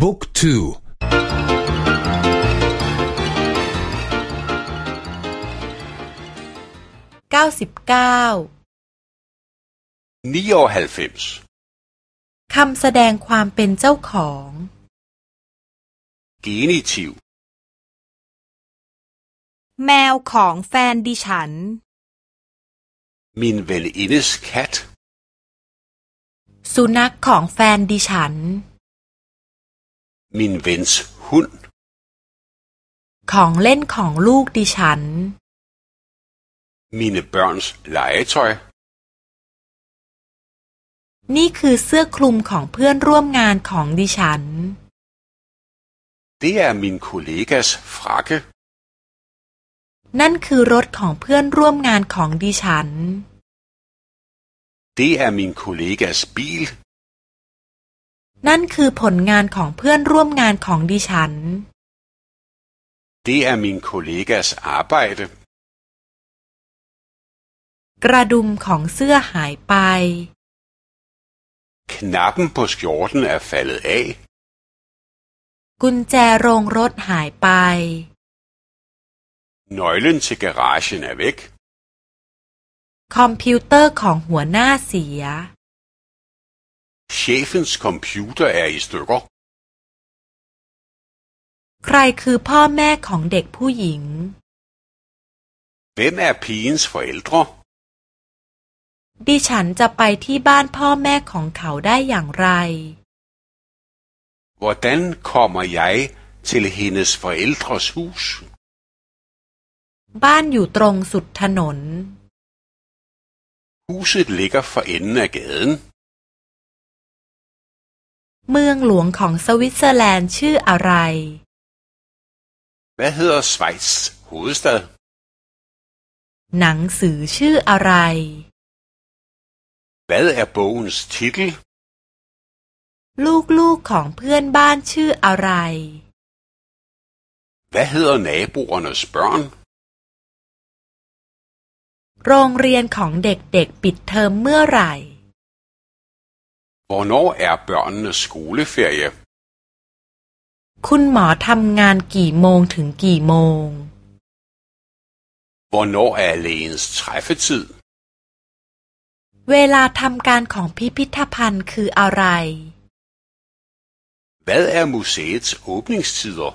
book twoเก้าสิบเก้าคำแสดงความเป็นเจ้าของ genitiv แมวของแฟนดิฉัน min venindes kat สุนัขของแฟนดิฉัน min vens hund ของเล่นของลูกดิฉัน mine børns legetøj นี่คือเสื้อคลุมของเพื่อนร่วมงานของดิฉัน Det er min kollegas frakke นั่นคือรถของเพื่อนร่วมงานของดิฉัน Det er min kollegas bil นั่นคือผลงานของเพื่อนร่วมงานของดิฉัน Det er min kollegas arbejde กระดุมของเสื้อหายไป Knappen på skjorten er faldet af กุญแจโรงรถหายไป Nøglen til garagen er væk คอมพิวเตอร์ของหัวหน้าเสีย Chefens computer er i stykker ใครคือพ่อแม่ของเด็กผู้หญิง Hvem er pigens forældre ดิฉันจะไปที่บ้านพ่อแม่ของเขาได้อย่างไร Hvordan kommer jeg til hendes forældres hus บ้านอยู่ตรงสุดถนน Huset ligger for enden af gaden เมืองหลวงของสวิตเซอร์แลนด์ชื่ออะไร Hvad hedder Schweiz hovedstad หนังสือชื่ออะไร Hvad er bogens titel ลูกๆของเพื่อนบ้านชื่ออะไร Hvad hedder naboernes børn โรงเรียนของเด็กๆปิดเทอมเมื่อไหร่ Hvornår er børnenes skoleferie คุณหมอทำงานกี่โมงถึงกี่โมง Hvornår er lægens træffetid เวลาทำการของพิพิธภัณฑ์คืออะไร Hvad er museets åbningstider